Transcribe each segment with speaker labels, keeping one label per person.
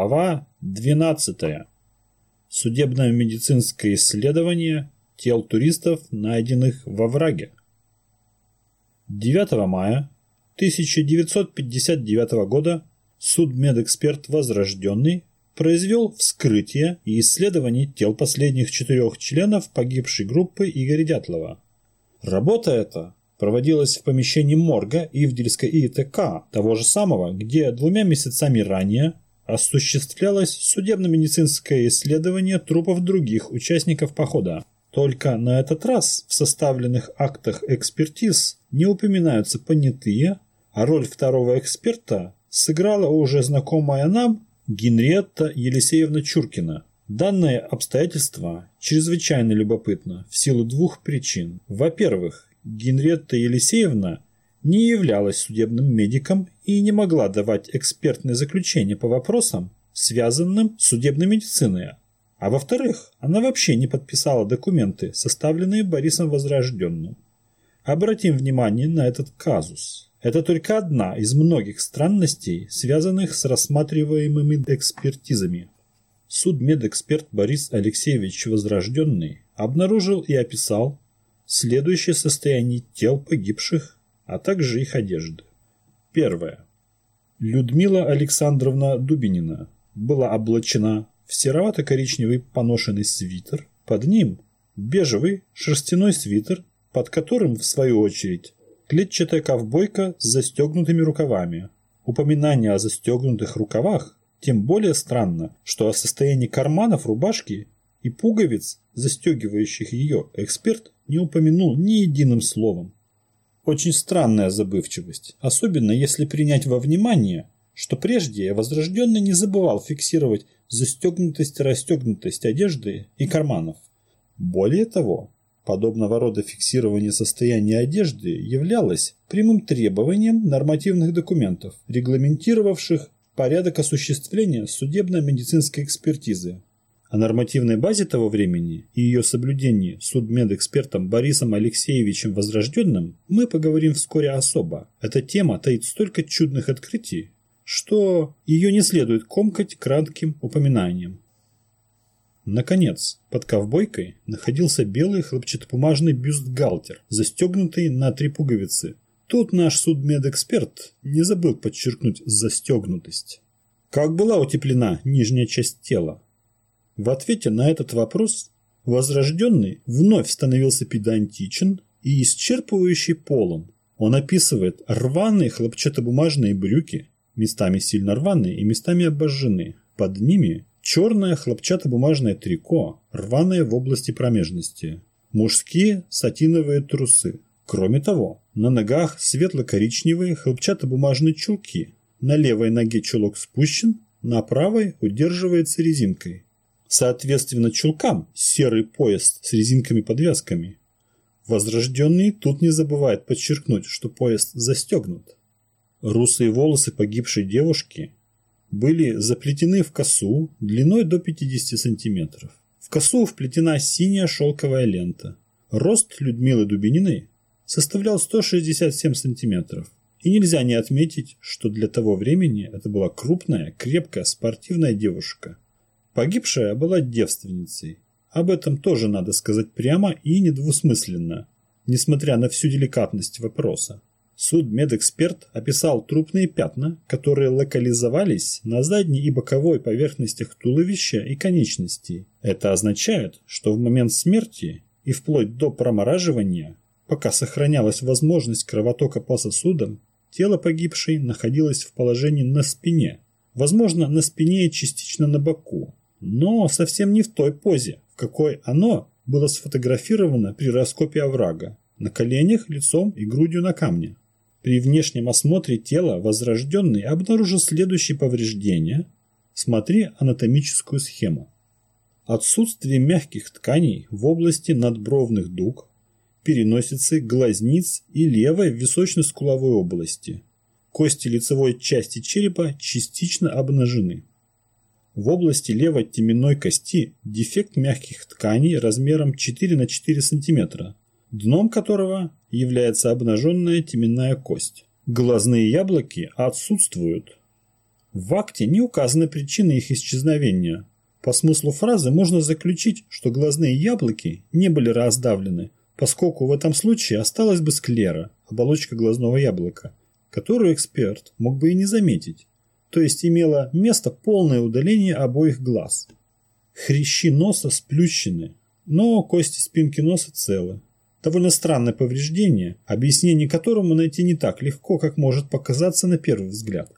Speaker 1: Глава 12. Судебное медицинское исследование тел туристов, найденных во враге. 9 мая 1959 года судмедэксперт Возрожденный произвел вскрытие и исследование тел последних четырех членов погибшей группы Игоря Дятлова. Работа эта проводилась в помещении морга Ивдельской ИТК, того же самого, где двумя месяцами ранее осуществлялось судебно-медицинское исследование трупов других участников похода. Только на этот раз в составленных актах экспертиз не упоминаются понятые, а роль второго эксперта сыграла уже знакомая нам Генриетта Елисеевна Чуркина. Данное обстоятельство чрезвычайно любопытно в силу двух причин. Во-первых, Генриетта Елисеевна не являлась судебным медиком и не могла давать экспертное заключение по вопросам, связанным с судебной медициной. А во-вторых, она вообще не подписала документы, составленные Борисом Возрожденным. Обратим внимание на этот казус. Это только одна из многих странностей, связанных с рассматриваемыми экспертизами. Судмедэксперт Борис Алексеевич Возрожденный обнаружил и описал следующее состояние тел погибших а также их одежды. Первое. Людмила Александровна Дубинина была облачена в серовато-коричневый поношенный свитер, под ним бежевый шерстяной свитер, под которым, в свою очередь, клетчатая ковбойка с застегнутыми рукавами. Упоминание о застегнутых рукавах тем более странно, что о состоянии карманов рубашки и пуговиц, застегивающих ее, эксперт не упомянул ни единым словом. Очень странная забывчивость, особенно если принять во внимание, что прежде возрожденный не забывал фиксировать застегнутость и расстегнутость одежды и карманов. Более того, подобного рода фиксирование состояния одежды являлось прямым требованием нормативных документов, регламентировавших порядок осуществления судебно-медицинской экспертизы о нормативной базе того времени и ее соблюдении судмедэкспертом Борисом Алексеевичем Возрожденным мы поговорим вскоре особо. Эта тема таит столько чудных открытий, что ее не следует комкать кратким упоминанием. Наконец, под ковбойкой находился белый хлопчатобумажный бюстгальтер, застегнутый на три пуговицы. Тут наш судмедэксперт не забыл подчеркнуть застегнутость. Как была утеплена нижняя часть тела? В ответе на этот вопрос Возрожденный вновь становился педантичен и исчерпывающий полон. Он описывает рваные хлопчатобумажные брюки, местами сильно рваные и местами обожжены. Под ними черное хлопчатобумажное трико, рваное в области промежности. Мужские сатиновые трусы. Кроме того, на ногах светло-коричневые хлопчатобумажные чулки. На левой ноге чулок спущен, на правой удерживается резинкой. Соответственно чулкам серый пояс с резинками-подвязками. Возрожденный тут не забывает подчеркнуть, что пояс застегнут. Русые волосы погибшей девушки были заплетены в косу длиной до 50 сантиметров. В косу вплетена синяя шелковая лента. Рост Людмилы Дубининой составлял 167 сантиметров. И нельзя не отметить, что для того времени это была крупная, крепкая, спортивная девушка – Погибшая была девственницей. Об этом тоже надо сказать прямо и недвусмысленно, несмотря на всю деликатность вопроса. Судмедэксперт описал трупные пятна, которые локализовались на задней и боковой поверхностях туловища и конечностей. Это означает, что в момент смерти и вплоть до промораживания, пока сохранялась возможность кровотока по сосудам, тело погибшей находилось в положении на спине, возможно, на спине и частично на боку, но совсем не в той позе, в какой оно было сфотографировано при раскопе оврага, на коленях, лицом и грудью на камне. При внешнем осмотре тела возрожденный обнаружил следующие повреждения. Смотри анатомическую схему. Отсутствие мягких тканей в области надбровных дуг, переносицы, глазниц и левой височно-скуловой области. Кости лицевой части черепа частично обнажены. В области левой теменной кости дефект мягких тканей размером 4 на 4 см, дном которого является обнаженная теменная кость. Глазные яблоки отсутствуют. В акте не указаны причины их исчезновения. По смыслу фразы можно заключить, что глазные яблоки не были раздавлены, поскольку в этом случае осталась бы склера, оболочка глазного яблока, которую эксперт мог бы и не заметить, то есть имело место полное удаление обоих глаз. Хрящи носа сплющены, но кости спинки носа целы. Довольно странное повреждение, объяснение которому найти не так легко, как может показаться на первый взгляд.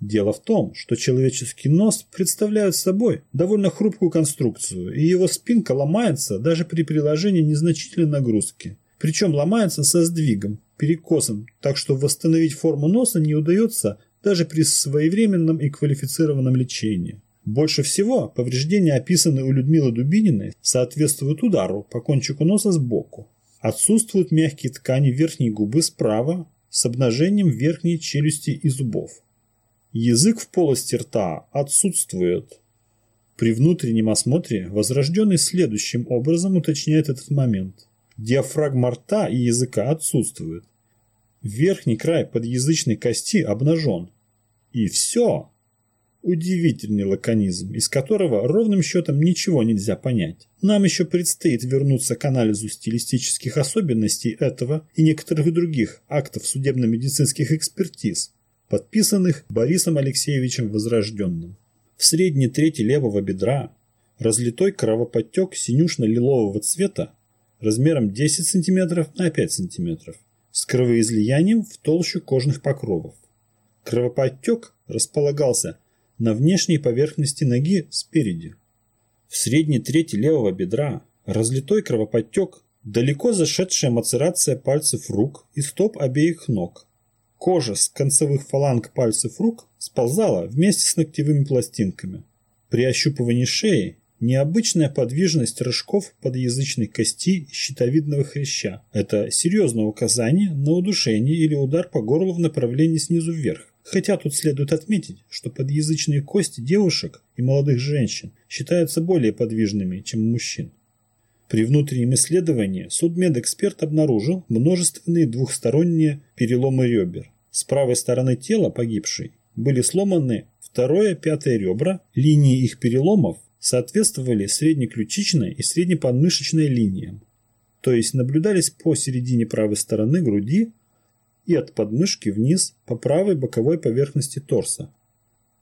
Speaker 1: Дело в том, что человеческий нос представляет собой довольно хрупкую конструкцию, и его спинка ломается даже при приложении незначительной нагрузки. Причем ломается со сдвигом, перекосом, так что восстановить форму носа не удается даже при своевременном и квалифицированном лечении. Больше всего повреждения, описанные у Людмилы Дубининой, соответствуют удару по кончику носа сбоку. Отсутствуют мягкие ткани верхней губы справа с обнажением верхней челюсти и зубов. Язык в полости рта отсутствует. При внутреннем осмотре возрожденный следующим образом уточняет этот момент. Диафрагма рта и языка отсутствует. Верхний край подъязычной кости обнажен. И все. Удивительный лаконизм, из которого ровным счетом ничего нельзя понять. Нам еще предстоит вернуться к анализу стилистических особенностей этого и некоторых других актов судебно-медицинских экспертиз, подписанных Борисом Алексеевичем Возрожденным. В средней трети левого бедра разлитой кровоподтек синюшно-лилового цвета размером 10 см на 5 см с кровоизлиянием в толщу кожных покровов. Кровоподтек располагался на внешней поверхности ноги спереди. В средней трети левого бедра разлитой кровоподтек, далеко зашедшая мацерация пальцев рук и стоп обеих ног. Кожа с концевых фаланг пальцев рук сползала вместе с ногтевыми пластинками. При ощупывании шеи необычная подвижность рожков подъязычной кости щитовидного хряща. Это серьезное указание на удушение или удар по горлу в направлении снизу вверх. Хотя тут следует отметить, что подъязычные кости девушек и молодых женщин считаются более подвижными, чем мужчин. При внутреннем исследовании судмедэксперт обнаружил множественные двухсторонние переломы ребер. С правой стороны тела погибшей были сломаны второе, пятое ребра, линии их переломов соответствовали среднеключичной и среднеподмышечной линиям, то есть наблюдались по середине правой стороны груди и от подмышки вниз по правой боковой поверхности торса.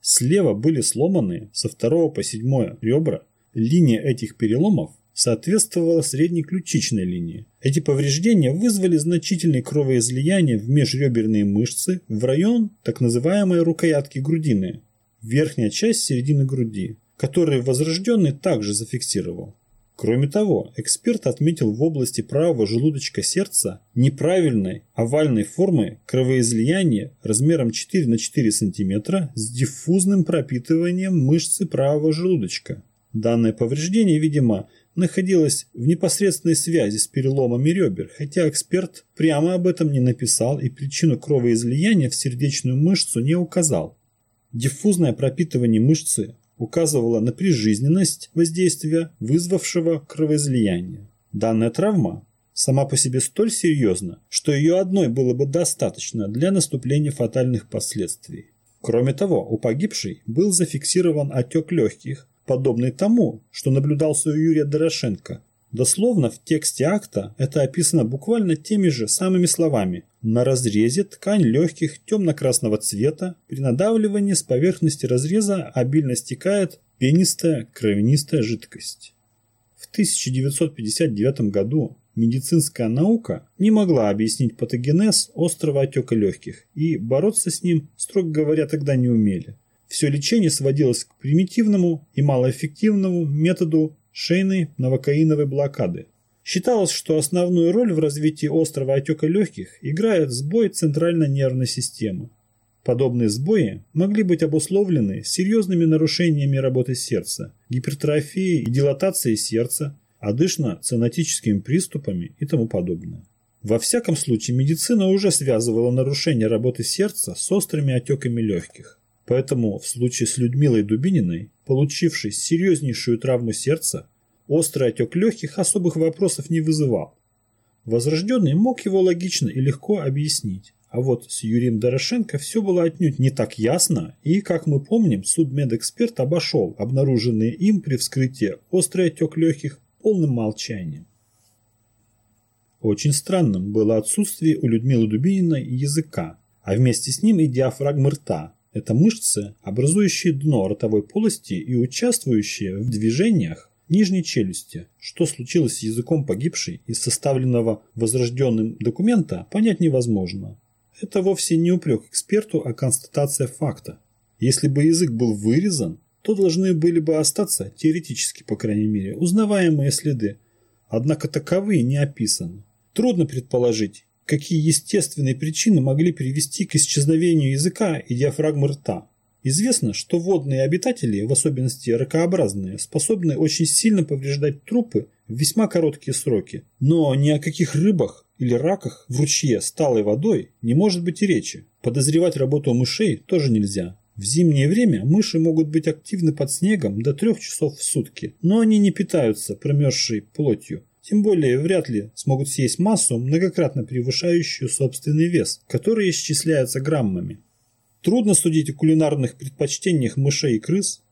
Speaker 1: Слева были сломаны со второго по седьмое ребра. Линия этих переломов соответствовала средней ключичной линии. Эти повреждения вызвали значительные кровоизлияния в межреберные мышцы в район так называемой рукоятки грудины, верхняя часть середины груди, которые возрожденный также зафиксировал. Кроме того, эксперт отметил в области правого желудочка сердца неправильной овальной формы кровоизлияние размером 4 на 4 см с диффузным пропитыванием мышцы правого желудочка. Данное повреждение, видимо, находилось в непосредственной связи с переломами ребер, хотя эксперт прямо об этом не написал и причину кровоизлияния в сердечную мышцу не указал. Диффузное пропитывание мышцы указывала на прижизненность воздействия, вызвавшего кровоизлияние. Данная травма сама по себе столь серьезна, что ее одной было бы достаточно для наступления фатальных последствий. Кроме того, у погибшей был зафиксирован отек легких, подобный тому, что наблюдался у Юрия Дорошенко Дословно в тексте акта это описано буквально теми же самыми словами. На разрезе ткань легких темно-красного цвета, при надавливании с поверхности разреза обильно стекает пенистая кровянистая жидкость. В 1959 году медицинская наука не могла объяснить патогенез острого отека легких и бороться с ним, строго говоря, тогда не умели. Все лечение сводилось к примитивному и малоэффективному методу шейной новокаиновой блокады. Считалось, что основную роль в развитии острого отека легких играет сбой центральной нервной системы. Подобные сбои могли быть обусловлены серьезными нарушениями работы сердца, гипертрофией и дилатацией сердца, одышно-цинотическими приступами и тому подобное. Во всяком случае, медицина уже связывала нарушение работы сердца с острыми отеками легких. Поэтому в случае с Людмилой Дубининой получивший серьезнейшую травму сердца, острый отек легких особых вопросов не вызывал. Возрожденный мог его логично и легко объяснить. А вот с Юрием Дорошенко все было отнюдь не так ясно, и, как мы помним, судмедэксперт обошел обнаруженные им при вскрытии острый отек легких полным молчанием. Очень странным было отсутствие у Людмилы Дубининой языка, а вместе с ним и диафрагмы рта. Это мышцы, образующие дно ротовой полости и участвующие в движениях нижней челюсти. Что случилось с языком погибшей из составленного возрожденным документа, понять невозможно. Это вовсе не упрек эксперту, а констатация факта. Если бы язык был вырезан, то должны были бы остаться, теоретически по крайней мере, узнаваемые следы. Однако таковые не описаны. Трудно предположить, какие естественные причины могли привести к исчезновению языка и диафрагмы рта. Известно, что водные обитатели, в особенности ракообразные, способны очень сильно повреждать трупы в весьма короткие сроки. Но ни о каких рыбах или раках в ручье с талой водой не может быть и речи. Подозревать работу мышей тоже нельзя. В зимнее время мыши могут быть активны под снегом до трех часов в сутки, но они не питаются промерзшей плотью. Тем более вряд ли смогут съесть массу, многократно превышающую собственный вес, который исчисляется граммами. Трудно судить о кулинарных предпочтениях мышей и крыс,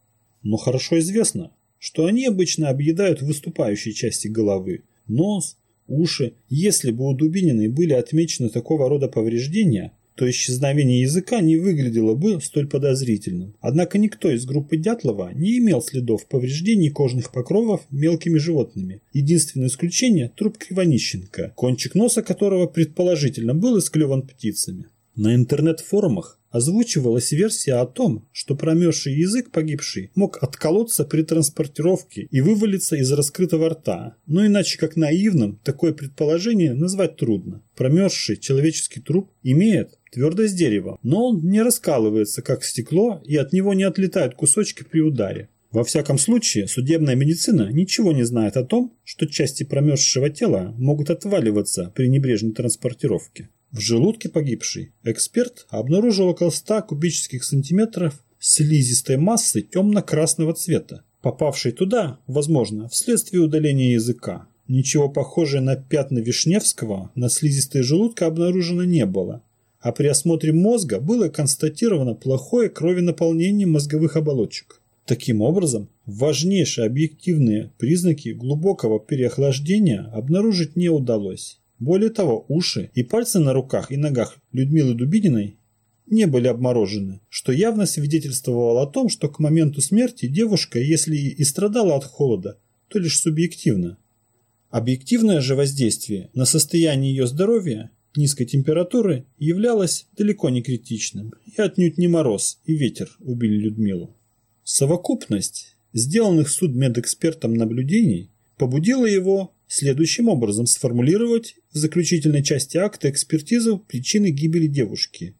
Speaker 1: но хорошо известно, что они обычно объедают выступающие части головы, нос, уши. Если бы у Дубининой были отмечены такого рода повреждения, то исчезновение языка не выглядело бы столь подозрительным. Однако никто из группы Дятлова не имел следов повреждений кожных покровов мелкими животными. Единственное исключение – труп Кривонищенко, кончик носа которого предположительно был исклеван птицами. На интернет-форумах озвучивалась версия о том, что промерзший язык погибший мог отколоться при транспортировке и вывалиться из раскрытого рта, но иначе как наивным такое предположение назвать трудно. Промерзший человеческий труп имеет твердость дерева, но он не раскалывается как стекло и от него не отлетают кусочки при ударе. Во всяком случае, судебная медицина ничего не знает о том, что части промерзшего тела могут отваливаться при небрежной транспортировке. В желудке погибшей эксперт обнаружил около 100 кубических сантиметров слизистой массы темно-красного цвета, попавшей туда, возможно, вследствие удаления языка. Ничего похожего на пятна Вишневского на слизистой желудка обнаружено не было, а при осмотре мозга было констатировано плохое кровенаполнение мозговых оболочек. Таким образом, важнейшие объективные признаки глубокого переохлаждения обнаружить не удалось. Более того, уши и пальцы на руках и ногах Людмилы Дубининой не были обморожены, что явно свидетельствовало о том, что к моменту смерти девушка, если и страдала от холода, то лишь субъективно. Объективное же воздействие на состояние ее здоровья низкой температуры являлось далеко не критичным, и отнюдь не мороз и ветер убили Людмилу. Совокупность сделанных судмедэкспертом наблюдений побудила его следующим образом сформулировать в заключительной части акта экспертизу причины гибели девушки.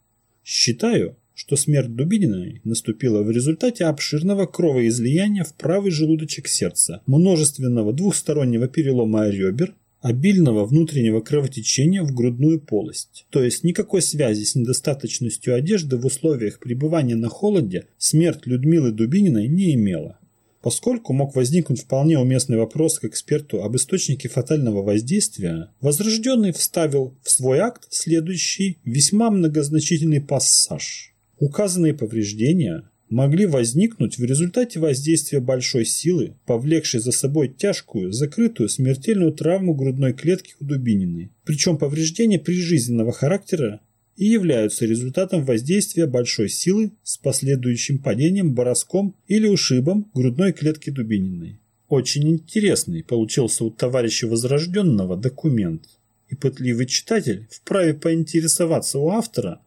Speaker 1: Считаю, что смерть Дубининой наступила в результате обширного кровоизлияния в правый желудочек сердца, множественного двухстороннего перелома ребер, обильного внутреннего кровотечения в грудную полость. То есть никакой связи с недостаточностью одежды в условиях пребывания на холоде смерть Людмилы Дубининой не имела. Поскольку мог возникнуть вполне уместный вопрос к эксперту об источнике фатального воздействия, Возрожденный вставил в свой акт следующий весьма многозначительный пассаж. Указанные повреждения могли возникнуть в результате воздействия большой силы, повлекшей за собой тяжкую, закрытую смертельную травму грудной клетки у Дубининой. Причем повреждения прижизненного характера и являются результатом воздействия большой силы с последующим падением, бороском или ушибом грудной клетки Дубининой. Очень интересный получился у товарища Возрожденного документ, и пытливый читатель вправе поинтересоваться у автора,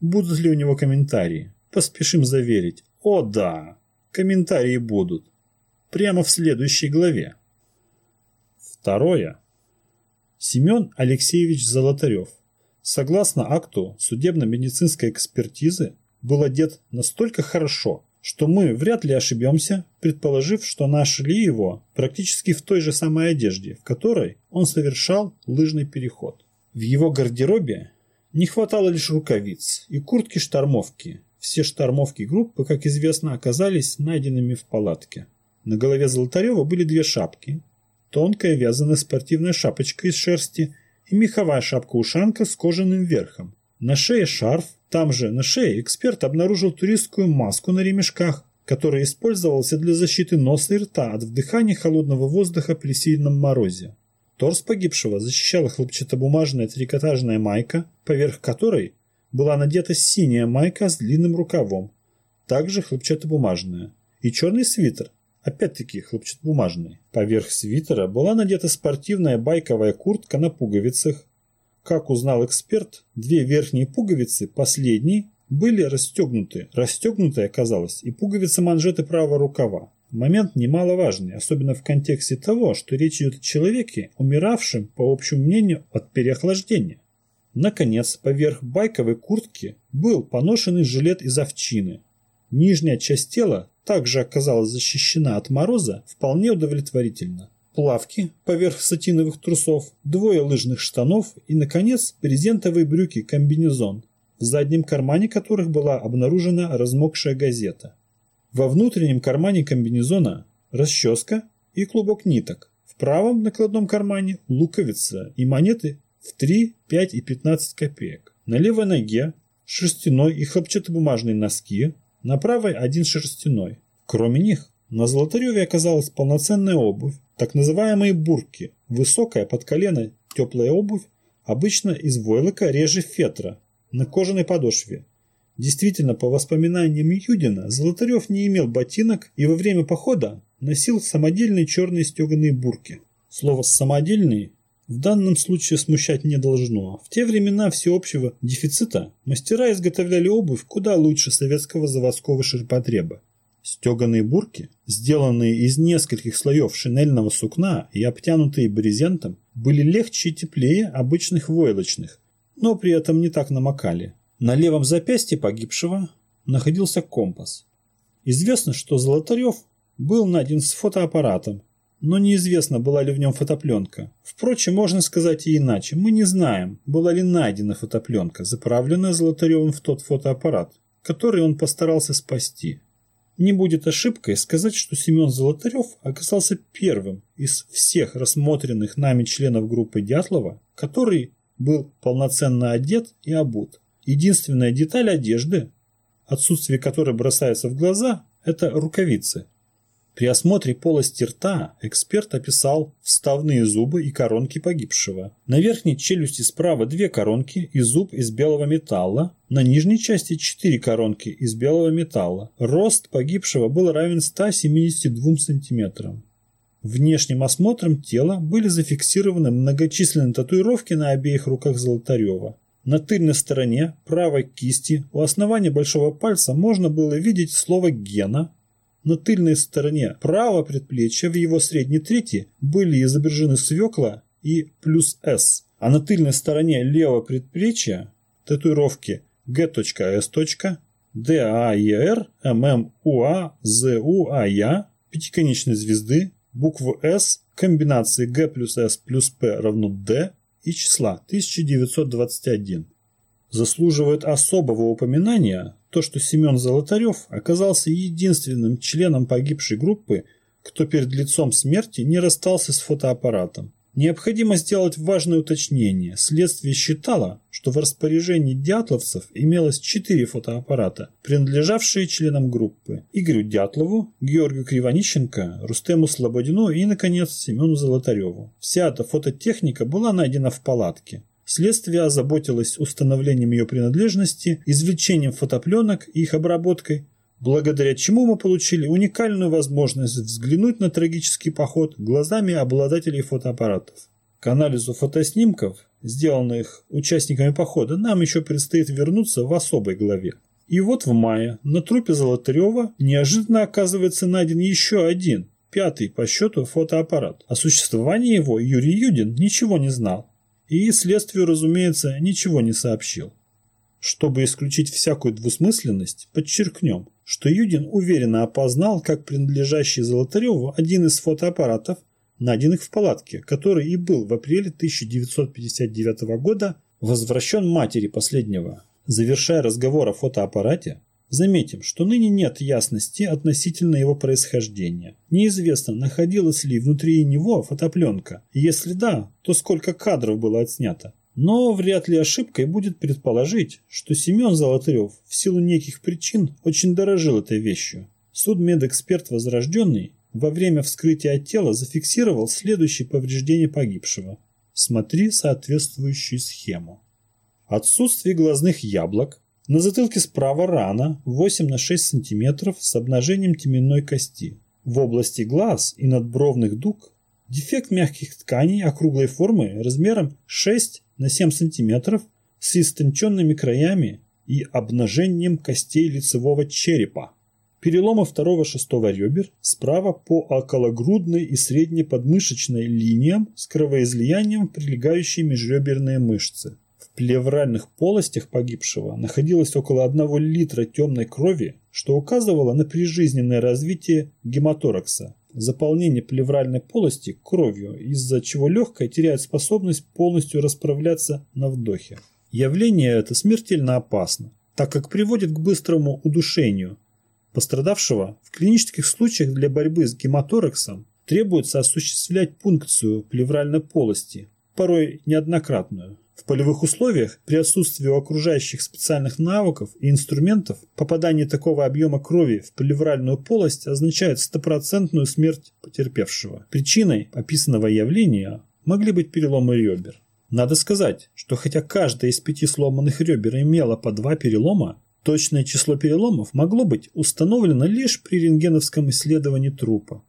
Speaker 1: будут ли у него комментарии. Поспешим заверить, о да, комментарии будут. Прямо в следующей главе. Второе. Семен Алексеевич Золотарев Согласно акту судебно-медицинской экспертизы, был одет настолько хорошо, что мы вряд ли ошибемся, предположив, что нашли его практически в той же самой одежде, в которой он совершал лыжный переход. В его гардеробе не хватало лишь рукавиц и куртки-штормовки. Все штормовки группы, как известно, оказались найденными в палатке. На голове Золотарева были две шапки. Тонкая вязаная спортивная шапочка из шерсти и меховая шапка-ушанка с кожаным верхом. На шее шарф, там же на шее эксперт обнаружил туристскую маску на ремешках, которая использовалась для защиты носа и рта от вдыхания холодного воздуха при сильном морозе. Торс погибшего защищала хлопчатобумажная трикотажная майка, поверх которой была надета синяя майка с длинным рукавом, также хлопчатобумажная, и черный свитер, опять-таки хлопчатобумажный. Поверх свитера была надета спортивная байковая куртка на пуговицах. Как узнал эксперт, две верхние пуговицы, последней, были расстегнуты. Расстегнутой оказалась и пуговица манжеты правого рукава. Момент немаловажный, особенно в контексте того, что речь идет о человеке, умиравшем, по общему мнению, от переохлаждения. Наконец, поверх байковой куртки был поношенный жилет из овчины. Нижняя часть тела также оказалась защищена от мороза вполне удовлетворительно. Плавки поверх сатиновых трусов, двое лыжных штанов и, наконец, брезентовые брюки-комбинезон, в заднем кармане которых была обнаружена размокшая газета. Во внутреннем кармане комбинезона расческа и клубок ниток. В правом накладном кармане луковица и монеты в 3, 5 и 15 копеек. На левой ноге шерстяной и хлопчатобумажные носки, на правой один шерстяной. Кроме них, на Золотареве оказалась полноценная обувь, так называемые бурки, высокая под колено теплая обувь, обычно из войлока реже фетра, на кожаной подошве. Действительно, по воспоминаниям Юдина, Золотарев не имел ботинок и во время похода носил самодельные черные стеганые бурки. Слово «самодельный» в данном случае смущать не должно. В те времена всеобщего дефицита мастера изготовляли обувь куда лучше советского заводского ширпотреба. Стеганые бурки, сделанные из нескольких слоев шинельного сукна и обтянутые брезентом, были легче и теплее обычных войлочных, но при этом не так намокали. На левом запястье погибшего находился компас. Известно, что Золотарев был найден с фотоаппаратом, но неизвестно, была ли в нем фотопленка. Впрочем, можно сказать и иначе. Мы не знаем, была ли найдена фотопленка, заправленная Золотаревым в тот фотоаппарат, который он постарался спасти. Не будет ошибкой сказать, что Семен Золотарев оказался первым из всех рассмотренных нами членов группы Дятлова, который был полноценно одет и обут. Единственная деталь одежды, отсутствие которой бросается в глаза, это рукавицы. При осмотре полости рта эксперт описал вставные зубы и коронки погибшего. На верхней челюсти справа две коронки и зуб из белого металла, на нижней части четыре коронки из белого металла. Рост погибшего был равен 172 сантиметрам. Внешним осмотром тела были зафиксированы многочисленные татуировки на обеих руках Золотарева. На тыльной стороне правой кисти у основания большого пальца можно было видеть слово «гена». На тыльной стороне правого предплечья в его средней трети были изображены свекла и плюс «С», а на тыльной стороне левого предплечья татуировки G.S. DAER, ММУА, ЗУАЯ, пятиконечной звезды, букву «С», комбинации G плюс S плюс P равно D и числа 1921. Заслуживает особого упоминания то, что Семен Золотарев оказался единственным членом погибшей группы, кто перед лицом смерти не расстался с фотоаппаратом. Необходимо сделать важное уточнение. Следствие считало, что в распоряжении дятловцев имелось четыре фотоаппарата, принадлежавшие членам группы. Игорю Дятлову, Георгию Кривонищенко, Рустему Слободину и, наконец, Семену Золотареву. Вся эта фототехника была найдена в палатке. Следствие озаботилось установлением ее принадлежности, извлечением фотопленок и их обработкой, благодаря чему мы получили уникальную возможность взглянуть на трагический поход глазами обладателей фотоаппаратов. К анализу фотоснимков, сделанных участниками похода, нам еще предстоит вернуться в особой главе. И вот в мае на трупе Золотарева неожиданно оказывается найден еще один, пятый по счету фотоаппарат. О существовании его Юрий Юдин ничего не знал. И следствию, разумеется, ничего не сообщил. Чтобы исключить всякую двусмысленность, подчеркнем, что Юдин уверенно опознал как принадлежащий Золотареву один из фотоаппаратов, найденных в палатке, который и был в апреле 1959 года возвращен матери последнего. Завершая разговор о фотоаппарате, заметим, что ныне нет ясности относительно его происхождения. Неизвестно, находилась ли внутри него фотопленка. Если да, то сколько кадров было отснято. Но вряд ли ошибкой будет предположить, что Семен Золотарев в силу неких причин очень дорожил этой вещью. Судмедэксперт Возрожденный во время вскрытия тела зафиксировал следующие повреждения погибшего. Смотри соответствующую схему. Отсутствие глазных яблок. На затылке справа рана 8 на 6 см с обнажением теменной кости. В области глаз и надбровных дуг дефект мягких тканей округлой формы размером 6 на 7 см с истонченными краями и обнажением костей лицевого черепа. Переломы второго-шестого ребер справа по окологрудной и среднеподмышечной линиям с кровоизлиянием в прилегающие межреберные мышцы. В плевральных полостях погибшего находилось около 1 литра темной крови, что указывало на прижизненное развитие гематоракса, заполнение плевральной полости кровью, из-за чего легкая теряет способность полностью расправляться на вдохе. Явление это смертельно опасно, так как приводит к быстрому удушению, Пострадавшего в клинических случаях для борьбы с гематораксом требуется осуществлять пункцию плевральной полости, порой неоднократную. В полевых условиях при отсутствии у окружающих специальных навыков и инструментов попадание такого объема крови в плевральную полость означает стопроцентную смерть потерпевшего. Причиной описанного явления могли быть переломы ребер. Надо сказать, что хотя каждая из пяти сломанных ребер имела по два перелома, Точное число переломов могло быть установлено лишь при рентгеновском исследовании трупа.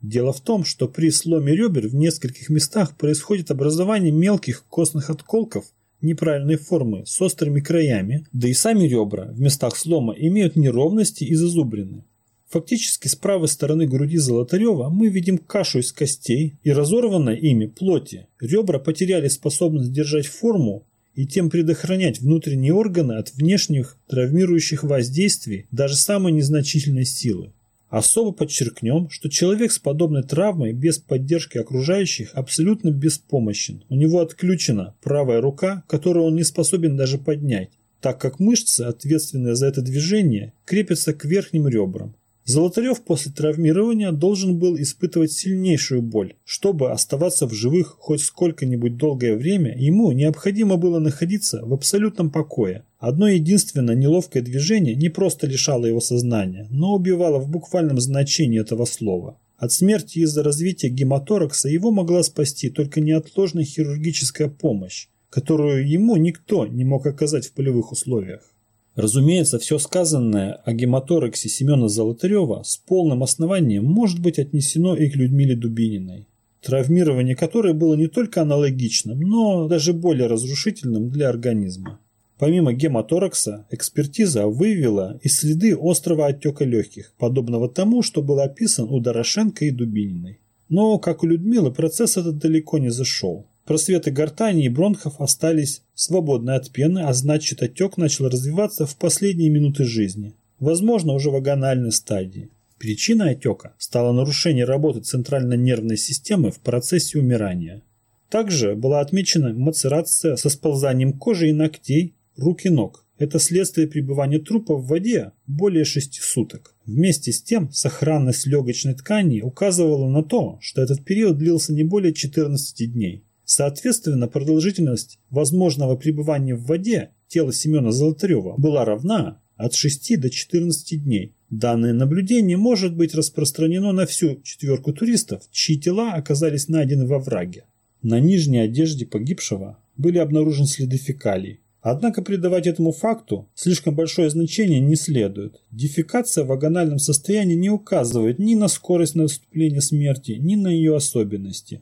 Speaker 1: Дело в том, что при сломе ребер в нескольких местах происходит образование мелких костных отколков неправильной формы с острыми краями, да и сами ребра в местах слома имеют неровности и зазубрины. Фактически с правой стороны груди Золотарева мы видим кашу из костей и разорванной ими плоти. Ребра потеряли способность держать форму и тем предохранять внутренние органы от внешних травмирующих воздействий даже самой незначительной силы. Особо подчеркнем, что человек с подобной травмой без поддержки окружающих абсолютно беспомощен. У него отключена правая рука, которую он не способен даже поднять, так как мышцы, ответственные за это движение, крепятся к верхним ребрам. Золотарев после травмирования должен был испытывать сильнейшую боль. Чтобы оставаться в живых хоть сколько-нибудь долгое время, ему необходимо было находиться в абсолютном покое. Одно единственное неловкое движение не просто лишало его сознания, но убивало в буквальном значении этого слова. От смерти из-за развития гематоракса его могла спасти только неотложная хирургическая помощь, которую ему никто не мог оказать в полевых условиях. Разумеется, все сказанное о гематорексе Семена Золотарева с полным основанием может быть отнесено и к Людмиле Дубининой, травмирование которой было не только аналогичным, но даже более разрушительным для организма. Помимо гематоракса, экспертиза выявила и следы острого отека легких, подобного тому, что был описан у Дорошенко и Дубининой. Но, как у Людмилы, процесс этот далеко не зашел. Просветы гортани и бронхов остались свободны от пены, а значит отек начал развиваться в последние минуты жизни, возможно уже в агональной стадии. Причиной отека стало нарушение работы центральной нервной системы в процессе умирания. Также была отмечена мацерация со сползанием кожи и ногтей, рук и ног. Это следствие пребывания трупа в воде более 6 суток. Вместе с тем, сохранность легочной ткани указывала на то, что этот период длился не более 14 дней. Соответственно, продолжительность возможного пребывания в воде тела Семена Золотарева была равна от 6 до 14 дней. Данное наблюдение может быть распространено на всю четверку туристов, чьи тела оказались найдены во враге. На нижней одежде погибшего были обнаружены следы фекалий. Однако придавать этому факту слишком большое значение не следует. Дефекация в агональном состоянии не указывает ни на скорость наступления смерти, ни на ее особенности.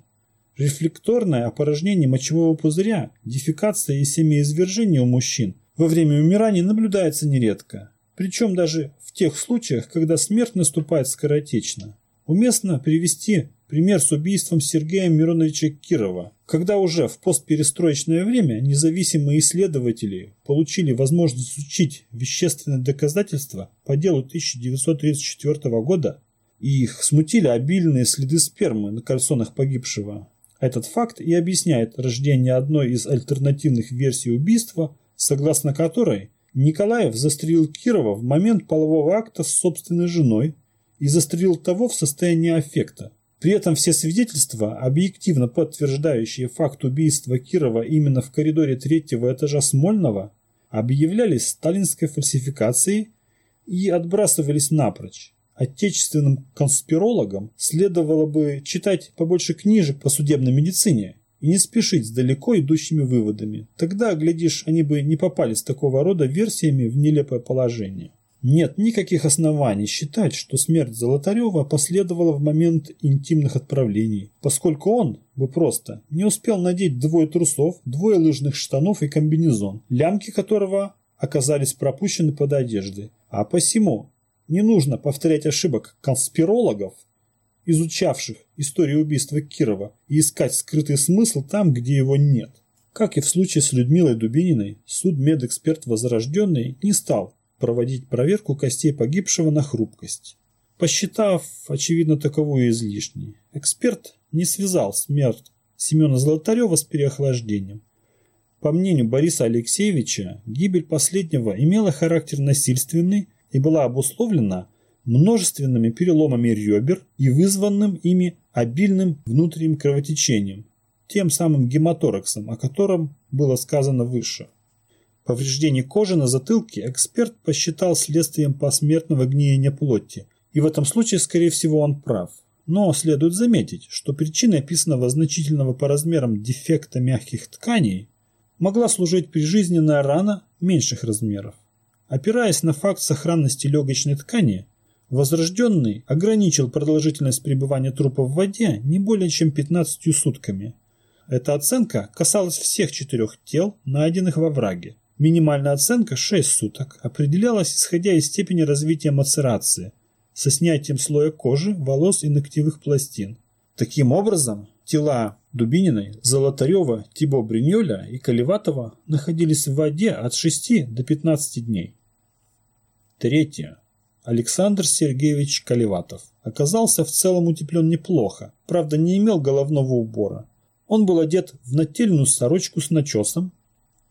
Speaker 1: Рефлекторное опорожнение мочевого пузыря, дефекация и семяизвержение у мужчин во время умирания наблюдается нередко. Причем даже в тех случаях, когда смерть наступает скоротечно. Уместно привести пример с убийством Сергея Мироновича Кирова, когда уже в постперестроечное время независимые исследователи получили возможность изучить вещественные доказательства по делу 1934 года, и их смутили обильные следы спермы на кальсонах погибшего. Этот факт и объясняет рождение одной из альтернативных версий убийства, согласно которой Николаев застрелил Кирова в момент полового акта с собственной женой и застрелил того в состоянии аффекта. При этом все свидетельства, объективно подтверждающие факт убийства Кирова именно в коридоре третьего этажа Смольного, объявлялись сталинской фальсификацией и отбрасывались напрочь. Отечественным конспирологам следовало бы читать побольше книжек по судебной медицине и не спешить с далеко идущими выводами. Тогда, глядишь, они бы не попали с такого рода версиями в нелепое положение. Нет никаких оснований считать, что смерть Золотарева последовала в момент интимных отправлений, поскольку он бы просто не успел надеть двое трусов, двое лыжных штанов и комбинезон, лямки которого оказались пропущены под одеждой. А посему не нужно повторять ошибок конспирологов, изучавших историю убийства Кирова, и искать скрытый смысл там, где его нет. Как и в случае с Людмилой Дубининой, суд-медэксперт Возрожденный не стал проводить проверку костей погибшего на хрупкость. Посчитав, очевидно, таковую излишней, эксперт не связал смерть Семена Золотарева с переохлаждением. По мнению Бориса Алексеевича, гибель последнего имела характер насильственный и была обусловлена множественными переломами ребер и вызванным ими обильным внутренним кровотечением, тем самым гематораксом, о котором было сказано выше. Повреждение кожи на затылке эксперт посчитал следствием посмертного гниения плоти, и в этом случае, скорее всего, он прав. Но следует заметить, что причиной описанного значительного по размерам дефекта мягких тканей могла служить прижизненная рана меньших размеров. Опираясь на факт сохранности легочной ткани, Возрожденный ограничил продолжительность пребывания трупа в воде не более чем 15 сутками. Эта оценка касалась всех четырех тел, найденных во враге. Минимальная оценка 6 суток определялась исходя из степени развития мацерации, со снятием слоя кожи, волос и ногтевых пластин. Таким образом, тела Дубининой, Золотарева, Тибо Бриньоля и Колеватова находились в воде от 6 до 15 дней. Третье. Александр Сергеевич Колеватов оказался в целом утеплен неплохо, правда не имел головного убора. Он был одет в нательную сорочку с начесом,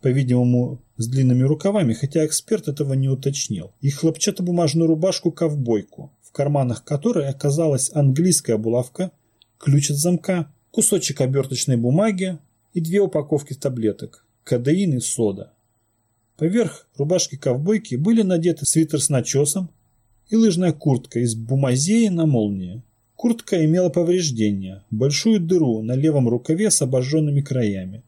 Speaker 1: по-видимому, с длинными рукавами, хотя эксперт этого не уточнил, и хлопчатобумажную рубашку-ковбойку, в карманах которой оказалась английская булавка, ключ от замка, кусочек оберточной бумаги и две упаковки таблеток, кадеин и сода. Поверх рубашки-ковбойки были надеты свитер с начесом, и лыжная куртка из бумазеи на молнии. Куртка имела повреждения, большую дыру на левом рукаве с обожженными краями,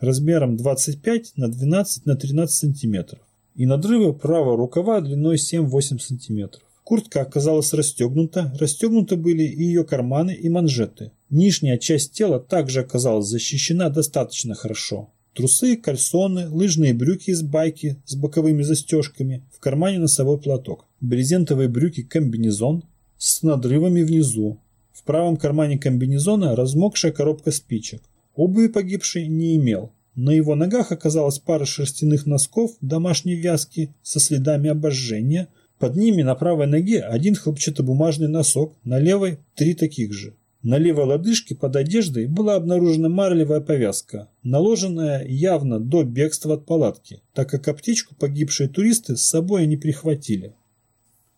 Speaker 1: размером 25 на 12 на 13 сантиметров, и надрывы правого рукава длиной 7-8 сантиметров. Куртка оказалась расстегнута, расстегнуты были и ее карманы и манжеты. Нижняя часть тела также оказалась защищена достаточно хорошо. Трусы, кальсоны, лыжные брюки из байки с боковыми застежками, в кармане носовой платок, брезентовые брюки комбинезон с надрывами внизу. В правом кармане комбинезона размокшая коробка спичек. Обуви погибший не имел. На его ногах оказалась пара шерстяных носков домашней вязки со следами обожжения. Под ними на правой ноге один хлопчатобумажный носок, на левой три таких же. На левой лодыжке под одеждой была обнаружена марлевая повязка, наложенная явно до бегства от палатки, так как аптечку погибшие туристы с собой не прихватили.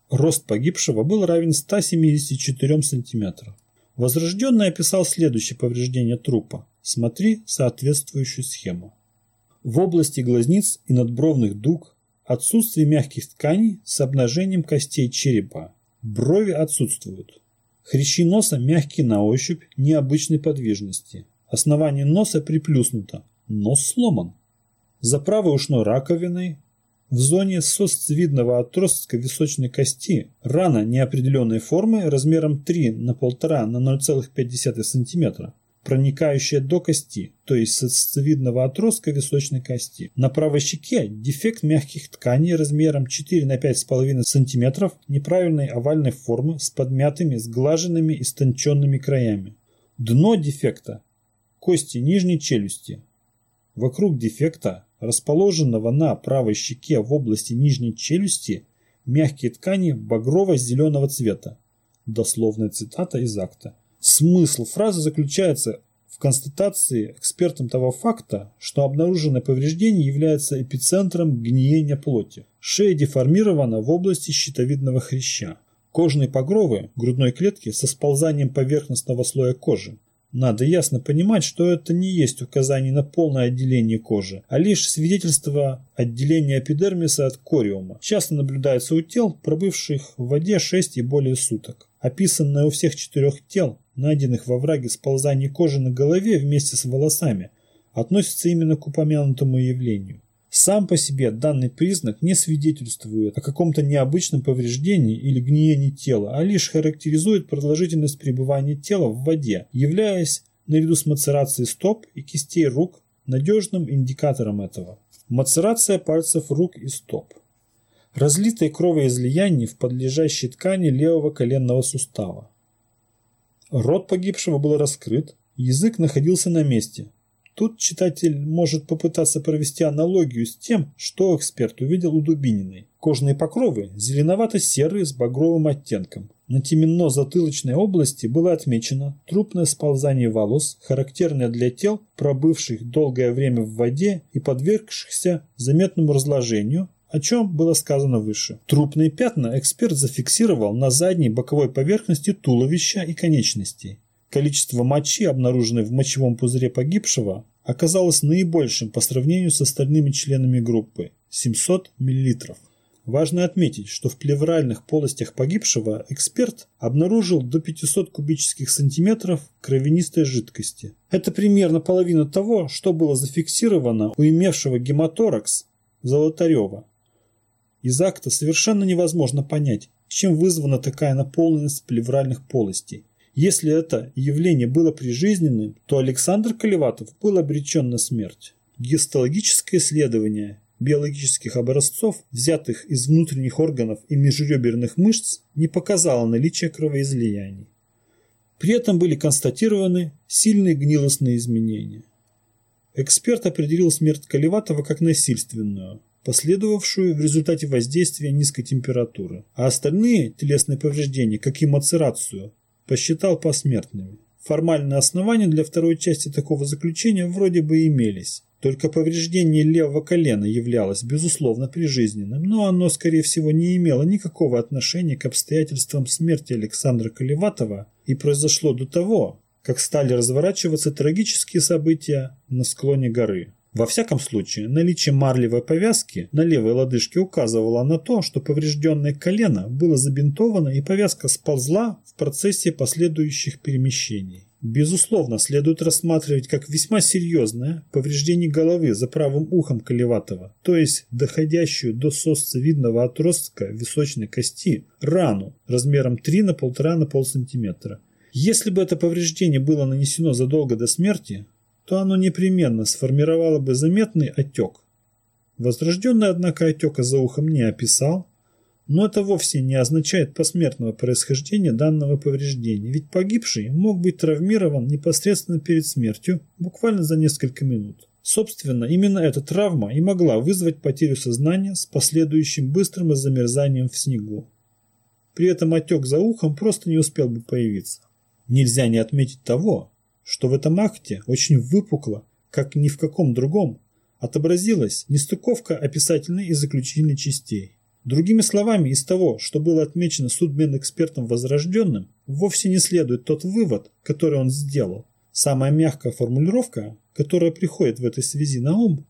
Speaker 1: Рост погибшего был равен 174 сантиметрам. Возрожденный описал следующее повреждение трупа. Смотри соответствующую схему. В области глазниц и надбровных дуг отсутствие мягких тканей с обнажением костей черепа. Брови отсутствуют. Хрящи носа мягкие на ощупь, необычной подвижности. Основание носа приплюснуто, нос сломан. За правой ушной раковиной в зоне сосцевидного отростка височной кости рана неопределенной формы размером 3 на 1,5 на 0,5 см проникающая до кости, то есть сосцевидного отростка височной кости. На правой щеке дефект мягких тканей размером 4 на 5,5 см неправильной овальной формы с подмятыми, сглаженными и стонченными краями. Дно дефекта – кости нижней челюсти. Вокруг дефекта, расположенного на правой щеке в области нижней челюсти, мягкие ткани багрово-зеленого цвета. Дословная цитата из акта. Смысл фразы заключается в констатации экспертом того факта, что обнаруженное повреждение является эпицентром гниения плоти. Шея деформирована в области щитовидного хряща. Кожные погровы грудной клетки со сползанием поверхностного слоя кожи. Надо ясно понимать, что это не есть указание на полное отделение кожи, а лишь свидетельство отделения эпидермиса от кориума. Часто наблюдается у тел, пробывших в воде 6 и более суток. Описанное у всех четырех тел, найденных во враге сползание кожи на голове вместе с волосами, относится именно к упомянутому явлению. Сам по себе данный признак не свидетельствует о каком-то необычном повреждении или гниении тела, а лишь характеризует продолжительность пребывания тела в воде, являясь, наряду с мацерацией стоп и кистей рук, надежным индикатором этого. Мацерация пальцев рук и стоп. Разлитое кровоизлияние в подлежащей ткани левого коленного сустава. Рот погибшего был раскрыт, язык находился на месте – Тут читатель может попытаться провести аналогию с тем, что эксперт увидел у Дубининой. Кожные покровы зеленовато-серые с багровым оттенком. На теменно-затылочной области было отмечено трупное сползание волос, характерное для тел, пробывших долгое время в воде и подвергшихся заметному разложению, о чем было сказано выше. Трупные пятна эксперт зафиксировал на задней боковой поверхности туловища и конечностей. Количество мочи, обнаруженной в мочевом пузыре погибшего, оказалось наибольшим по сравнению с остальными членами группы – 700 мл. Важно отметить, что в плевральных полостях погибшего эксперт обнаружил до 500 кубических сантиметров кровянистой жидкости. Это примерно половина того, что было зафиксировано у имевшего гематоракс Золотарева. Из акта совершенно невозможно понять, чем вызвана такая наполненность плевральных полостей. Если это явление было прижизненным, то Александр Колеватов был обречен на смерть. Гистологическое исследование биологических образцов, взятых из внутренних органов и межреберных мышц, не показало наличия кровоизлияний. При этом были констатированы сильные гнилостные изменения. Эксперт определил смерть Колеватова как насильственную, последовавшую в результате воздействия низкой температуры, а остальные телесные повреждения, как и мацерацию, посчитал посмертными. Формальные основания для второй части такого заключения вроде бы имелись. Только повреждение левого колена являлось, безусловно, прижизненным, но оно, скорее всего, не имело никакого отношения к обстоятельствам смерти Александра Колеватова и произошло до того, как стали разворачиваться трагические события на склоне горы. Во всяком случае, наличие марлевой повязки на левой лодыжке указывало на то, что поврежденное колено было забинтовано и повязка сползла в процессе последующих перемещений. Безусловно, следует рассматривать как весьма серьезное повреждение головы за правым ухом Колеватова, то есть доходящую до сосцевидного отростка височной кости рану размером 3 на 1,5 на пол сантиметра. Если бы это повреждение было нанесено задолго до смерти, то оно непременно сформировало бы заметный отек. Возрожденный, однако, отека за ухом не описал, но это вовсе не означает посмертного происхождения данного повреждения, ведь погибший мог быть травмирован непосредственно перед смертью, буквально за несколько минут. Собственно, именно эта травма и могла вызвать потерю сознания с последующим быстрым замерзанием в снегу. При этом отек за ухом просто не успел бы появиться. Нельзя не отметить того, что в этом акте очень выпукло, как ни в каком другом, отобразилась нестыковка описательной и заключительной частей. Другими словами, из того, что было отмечено судмедэкспертом Возрожденным, вовсе не следует тот вывод, который он сделал. Самая мягкая формулировка, которая приходит в этой связи на ум,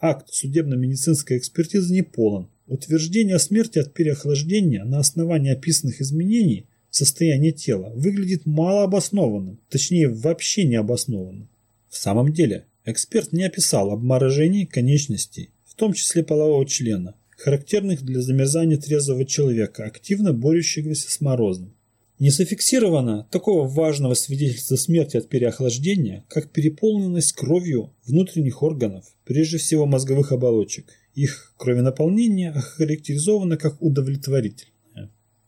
Speaker 1: акт судебно-медицинской экспертизы не полон. Утверждение о смерти от переохлаждения на основании описанных изменений состояние тела выглядит малообоснованным, точнее вообще необоснованным. В самом деле, эксперт не описал обморожений конечностей, в том числе полового члена, характерных для замерзания трезвого человека, активно борющегося с морозом. Не зафиксировано такого важного свидетельства смерти от переохлаждения, как переполненность кровью внутренних органов, прежде всего мозговых оболочек. Их кровенаполнение охарактеризовано как удовлетворитель.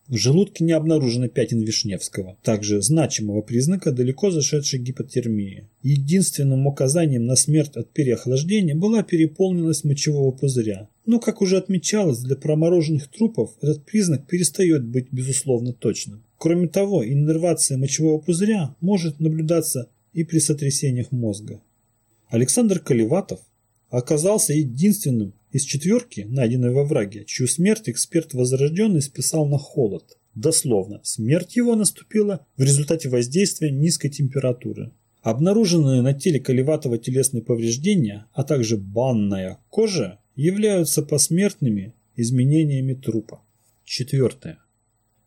Speaker 1: В желудке не обнаружено пятен Вишневского, также значимого признака далеко зашедшей гипотермии. Единственным указанием на смерть от переохлаждения была переполненность мочевого пузыря. Но, как уже отмечалось, для промороженных трупов этот признак перестает быть безусловно точным. Кроме того, иннервация мочевого пузыря может наблюдаться и при сотрясениях мозга. Александр Колеватов оказался единственным из четверки, найденной во враге, чью смерть эксперт Возрожденный списал на холод. дословно, смерть его наступила в результате воздействия низкой температуры. Обнаруженные на теле Колеватого телесные повреждения, а также банная кожа, являются посмертными изменениями трупа. Четвертое.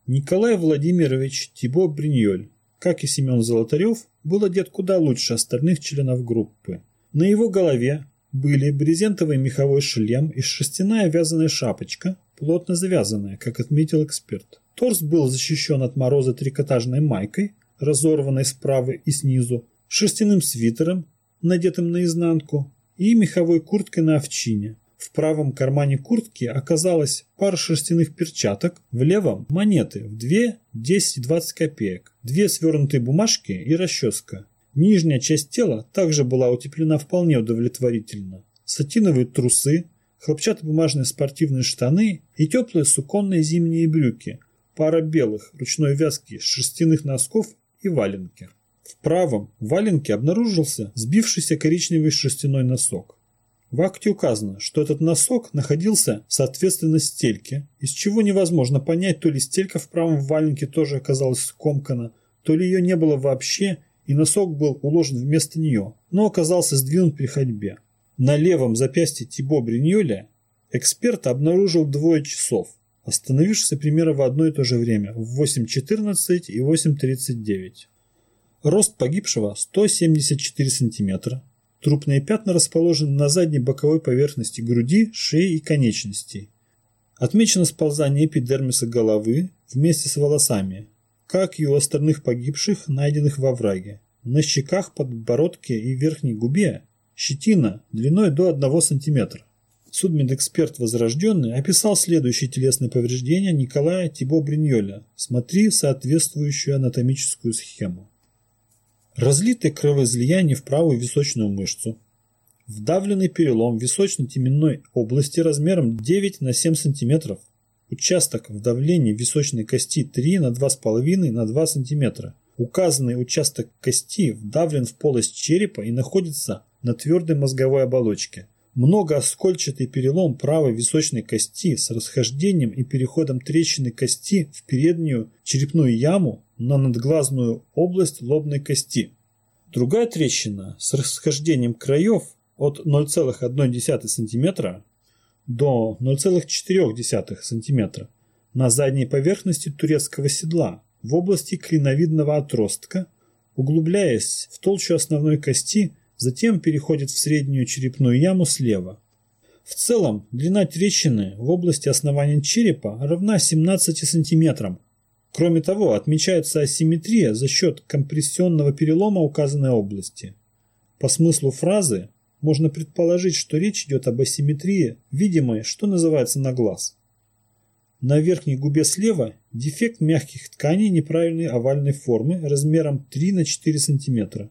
Speaker 1: Николай Владимирович Тибо Бриньоль, как и Семен Золотарев, был одет куда лучше остальных членов группы. На его голове были брезентовый меховой шлем и шерстяная вязаная шапочка, плотно завязанная, как отметил эксперт. Торс был защищен от мороза трикотажной майкой, разорванной справа и снизу, шерстяным свитером, надетым наизнанку, и меховой курткой на овчине. В правом кармане куртки оказалась пара шерстяных перчаток, в левом – монеты в 2, 10 и 20 копеек, две свернутые бумажки и расческа. Нижняя часть тела также была утеплена вполне удовлетворительно. Сатиновые трусы, хлопчатобумажные спортивные штаны и теплые суконные зимние брюки, пара белых ручной вязки шерстяных носков и валенки. В правом валенке обнаружился сбившийся коричневый шерстяной носок. В акте указано, что этот носок находился соответственно стельке, из чего невозможно понять, то ли стелька в правом валенке тоже оказалась скомкана, то ли ее не было вообще, и носок был уложен вместо нее, но оказался сдвинут при ходьбе. На левом запястье Тибо Бриньоля эксперт обнаружил двое часов, остановившихся примерно в одно и то же время, в 8.14 и 8.39. Рост погибшего 174 сантиметра, Трупные пятна расположены на задней боковой поверхности груди, шеи и конечностей. Отмечено сползание эпидермиса головы вместе с волосами, как и у остальных погибших, найденных во враге. На щеках, подбородке и верхней губе щетина длиной до 1 см. Судмедэксперт Возрожденный описал следующие телесные повреждения Николая Тибо Бриньоля. Смотри соответствующую анатомическую схему. Разлитое кровоизлияние в правую височную мышцу. Вдавленный перелом височно-теменной области размером 9 на 7 см. Участок вдавления височной кости 3 на 2,5 на 2 см. Указанный участок кости вдавлен в полость черепа и находится на твердой мозговой оболочке. Многооскольчатый перелом правой височной кости с расхождением и переходом трещины кости в переднюю черепную яму на надглазную область лобной кости. Другая трещина с расхождением краев от 0,1 см до 0,4 см на задней поверхности турецкого седла в области клиновидного отростка, углубляясь в толщу основной кости затем переходит в среднюю черепную яму слева. В целом, длина трещины в области основания черепа равна 17 см. Кроме того, отмечается асимметрия за счет компрессионного перелома указанной области. По смыслу фразы можно предположить, что речь идет об асимметрии, видимой, что называется, на глаз. На верхней губе слева дефект мягких тканей неправильной овальной формы размером 3 на 4 см.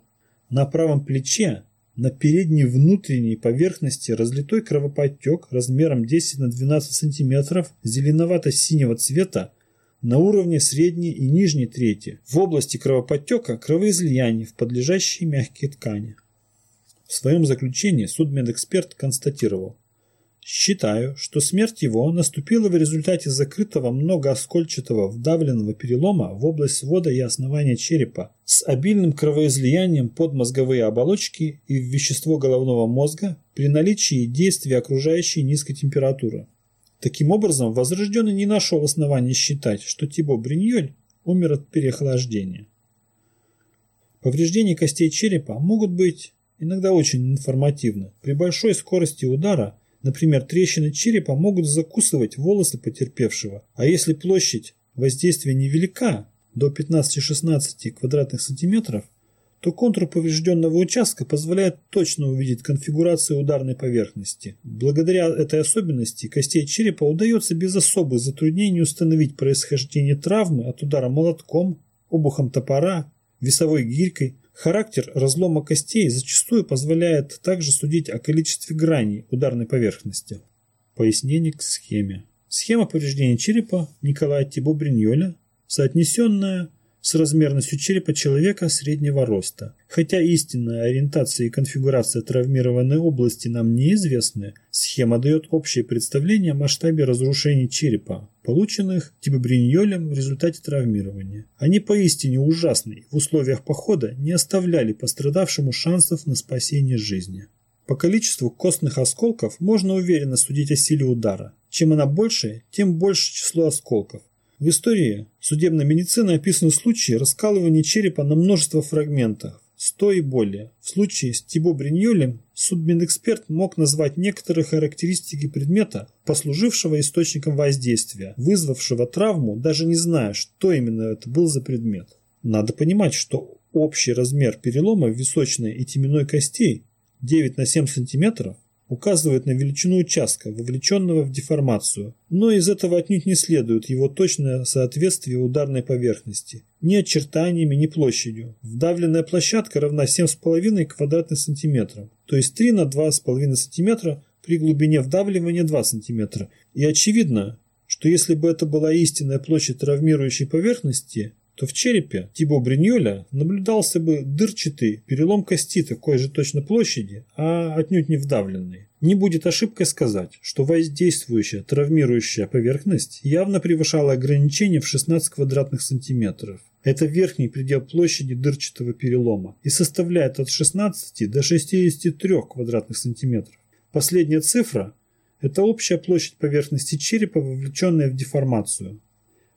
Speaker 1: На правом плече, на передней внутренней поверхности разлитой кровоподтек размером 10 на 12 см зеленовато-синего цвета на уровне средней и нижней трети. В области кровоподтека кровоизлияние в подлежащие мягкие ткани. В своем заключении судмедэксперт констатировал – Считаю, что смерть его наступила в результате закрытого многооскольчатого вдавленного перелома в область свода и основания черепа с обильным кровоизлиянием под мозговые оболочки и в вещество головного мозга при наличии действия окружающей низкой температуры. Таким образом, возрожденный не нашел оснований считать, что Тибо Бриньоль умер от переохлаждения. Повреждения костей черепа могут быть иногда очень информативны. При большой скорости удара – Например, трещины черепа могут закусывать волосы потерпевшего, а если площадь воздействия невелика, до 15-16 квадратных сантиметров, то контур поврежденного участка позволяет точно увидеть конфигурацию ударной поверхности. Благодаря этой особенности костей черепа удается без особых затруднений установить происхождение травмы от удара молотком, обухом топора, весовой гирькой, Характер разлома костей зачастую позволяет также судить о количестве граней ударной поверхности. Пояснение к схеме. Схема повреждения черепа Николая Тибо Бриньоля, соотнесенная с размерностью черепа человека среднего роста. Хотя истинная ориентация и конфигурация травмированной области нам неизвестны, схема дает общее представление о масштабе разрушений черепа, полученных тибобриньолем в результате травмирования. Они поистине ужасны в условиях похода не оставляли пострадавшему шансов на спасение жизни. По количеству костных осколков можно уверенно судить о силе удара. Чем она больше, тем больше число осколков. В истории судебной медицины описаны случаи раскалывания черепа на множество фрагментов, 100 и более. В случае с Тибо Бриньолем судмедэксперт мог назвать некоторые характеристики предмета, послужившего источником воздействия, вызвавшего травму, даже не зная, что именно это был за предмет. Надо понимать, что общий размер перелома височной и теменной костей 9 на 7 см указывает на величину участка, вовлеченного в деформацию, но из этого отнюдь не следует его точное соответствие ударной поверхности. Ни очертаниями, ни площадью. Вдавленная площадка равна 7,5 квадратных сантиметров, то есть 3 на 2,5 сантиметра при глубине вдавливания 2 сантиметра. И очевидно, что если бы это была истинная площадь травмирующей поверхности, то в черепе Тибо Бриньоля наблюдался бы дырчатый перелом кости такой же точно площади, а отнюдь не вдавленный. Не будет ошибкой сказать, что воздействующая травмирующая поверхность явно превышала ограничение в 16 квадратных сантиметров. Это верхний предел площади дырчатого перелома и составляет от 16 до 63 квадратных сантиметров. Последняя цифра – это общая площадь поверхности черепа, вовлеченная в деформацию.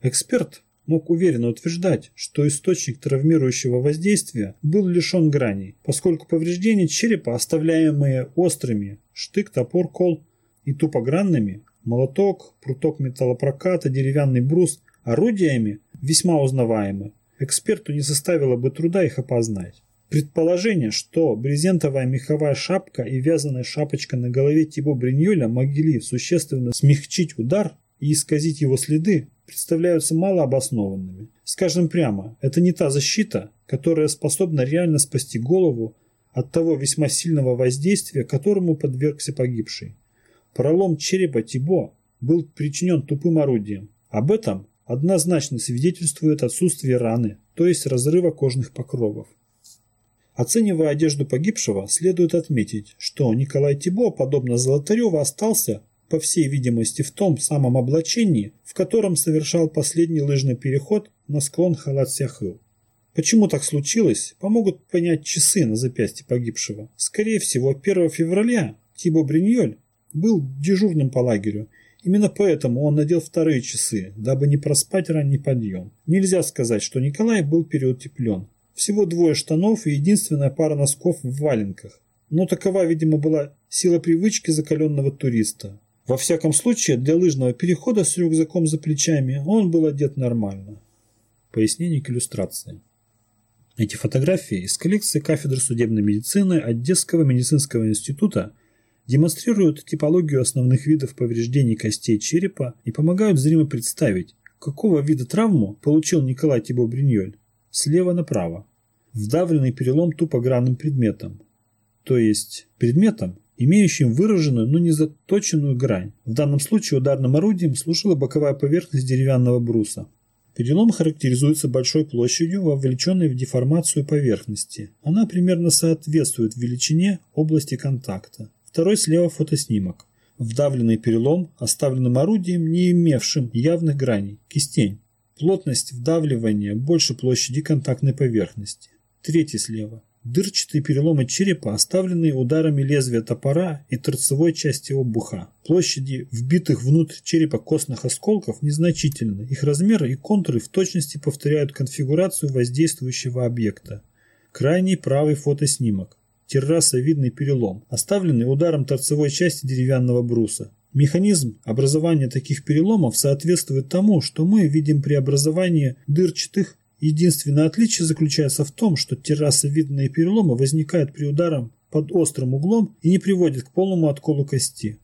Speaker 1: Эксперт мог уверенно утверждать, что источник травмирующего воздействия был лишен граней, поскольку повреждения черепа, оставляемые острыми, штык, топор, кол и тупогранными, молоток, пруток металлопроката, деревянный брус, орудиями весьма узнаваемы. Эксперту не составило бы труда их опознать. Предположение, что брезентовая меховая шапка и вязаная шапочка на голове Тибо Бриньоля могли существенно смягчить удар и исказить его следы, представляются малообоснованными. Скажем прямо, это не та защита, которая способна реально спасти голову от того весьма сильного воздействия, которому подвергся погибший. Пролом черепа Тибо был причинен тупым орудием. Об этом однозначно свидетельствует отсутствие раны, то есть разрыва кожных покровов. Оценивая одежду погибшего, следует отметить, что Николай Тибо, подобно Золотареву, остался по всей видимости, в том самом облачении, в котором совершал последний лыжный переход на склон Халат-Сяхыл. Почему так случилось, помогут понять часы на запястье погибшего. Скорее всего, 1 февраля Тибо Бриньоль был дежурным по лагерю. Именно поэтому он надел вторые часы, дабы не проспать ранний подъем. Нельзя сказать, что Николай был переутеплен. Всего двое штанов и единственная пара носков в валенках. Но такова, видимо, была сила привычки закаленного туриста. Во всяком случае, для лыжного перехода с рюкзаком за плечами он был одет нормально. Пояснение к иллюстрации. Эти фотографии из коллекции кафедры судебной медицины Одесского медицинского института демонстрируют типологию основных видов повреждений костей черепа и помогают зримо представить, какого вида травму получил Николай Тибо Бриньоль. Слева направо. Вдавленный перелом тупогранным предметом. То есть предметом, имеющим выраженную, но не заточенную грань. В данном случае ударным орудием служила боковая поверхность деревянного бруса. Перелом характеризуется большой площадью, вовлеченной в деформацию поверхности. Она примерно соответствует величине области контакта. Второй слева фотоснимок. Вдавленный перелом оставленным орудием, не имевшим явных граней. Кистень. Плотность вдавливания больше площади контактной поверхности. Третий слева. Дырчатые переломы черепа, оставленные ударами лезвия топора и торцевой части обуха. Площади вбитых внутрь черепа костных осколков незначительны. Их размеры и контуры в точности повторяют конфигурацию воздействующего объекта. Крайний правый фотоснимок. Террасовидный перелом, оставленный ударом торцевой части деревянного бруса. Механизм образования таких переломов соответствует тому, что мы видим при образовании дырчатых Единственное отличие заключается в том, что террасовидные переломы возникают при ударом под острым углом и не приводят к полному отколу кости.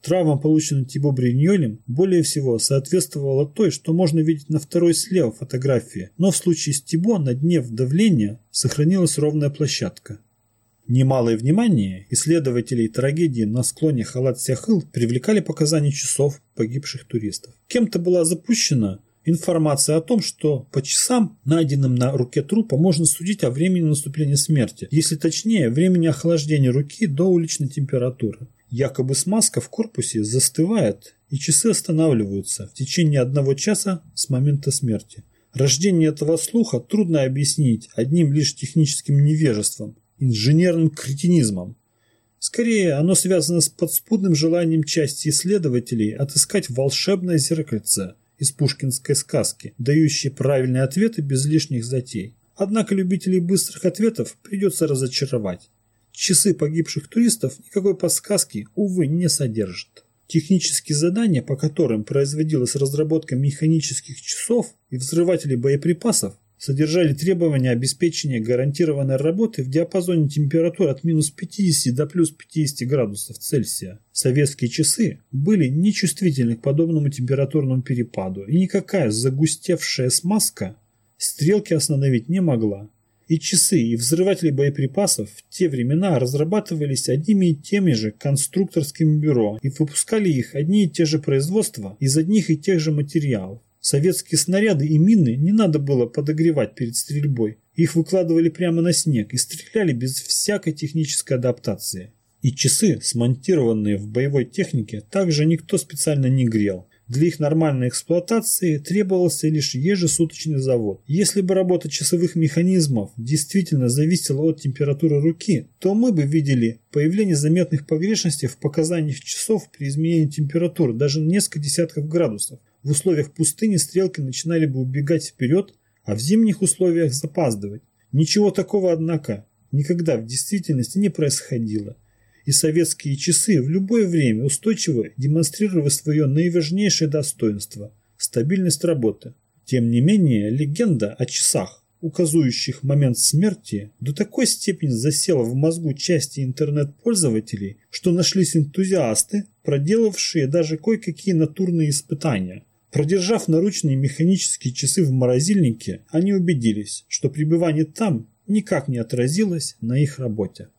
Speaker 1: Травма, полученная Тибо Бриньолем, более всего соответствовала той, что можно видеть на второй слева фотографии, но в случае с Тибо на дне вдавления сохранилась ровная площадка. Немалое внимание исследователей трагедии на склоне Халат-Сяхыл привлекали показания часов погибших туристов. Кем-то была запущена Информация о том, что по часам, найденным на руке трупа, можно судить о времени наступления смерти, если точнее, времени охлаждения руки до уличной температуры. Якобы смазка в корпусе застывает, и часы останавливаются в течение одного часа с момента смерти. Рождение этого слуха трудно объяснить одним лишь техническим невежеством, инженерным кретинизмом. Скорее, оно связано с подспудным желанием части исследователей отыскать волшебное зеркальце – из пушкинской сказки, дающие правильные ответы без лишних затей. Однако любителей быстрых ответов придется разочаровать. Часы погибших туристов никакой подсказки, увы, не содержат. Технические задания, по которым производилась разработка механических часов и взрывателей боеприпасов, содержали требования обеспечения гарантированной работы в диапазоне температур от минус 50 до плюс 50 градусов Цельсия. Советские часы были нечувствительны к подобному температурному перепаду, и никакая загустевшая смазка стрелки остановить не могла. И часы, и взрыватели боеприпасов в те времена разрабатывались одними и теми же конструкторскими бюро и выпускали их одни и те же производства из одних и тех же материалов. Советские снаряды и мины не надо было подогревать перед стрельбой. Их выкладывали прямо на снег и стреляли без всякой технической адаптации. И часы, смонтированные в боевой технике, также никто специально не грел. Для их нормальной эксплуатации требовался лишь ежесуточный завод. Если бы работа часовых механизмов действительно зависела от температуры руки, то мы бы видели появление заметных погрешностей в показаниях часов при изменении температуры даже на несколько десятков градусов. В условиях пустыни стрелки начинали бы убегать вперед, а в зимних условиях запаздывать. Ничего такого, однако, никогда в действительности не происходило. И советские часы в любое время устойчиво демонстрировали свое наиважнейшее достоинство – стабильность работы. Тем не менее, легенда о часах, указывающих момент смерти, до такой степени засела в мозгу части интернет-пользователей, что нашлись энтузиасты, проделавшие даже кое-какие натурные испытания – Продержав наручные механические часы в морозильнике, они убедились, что пребывание там никак не отразилось на их работе.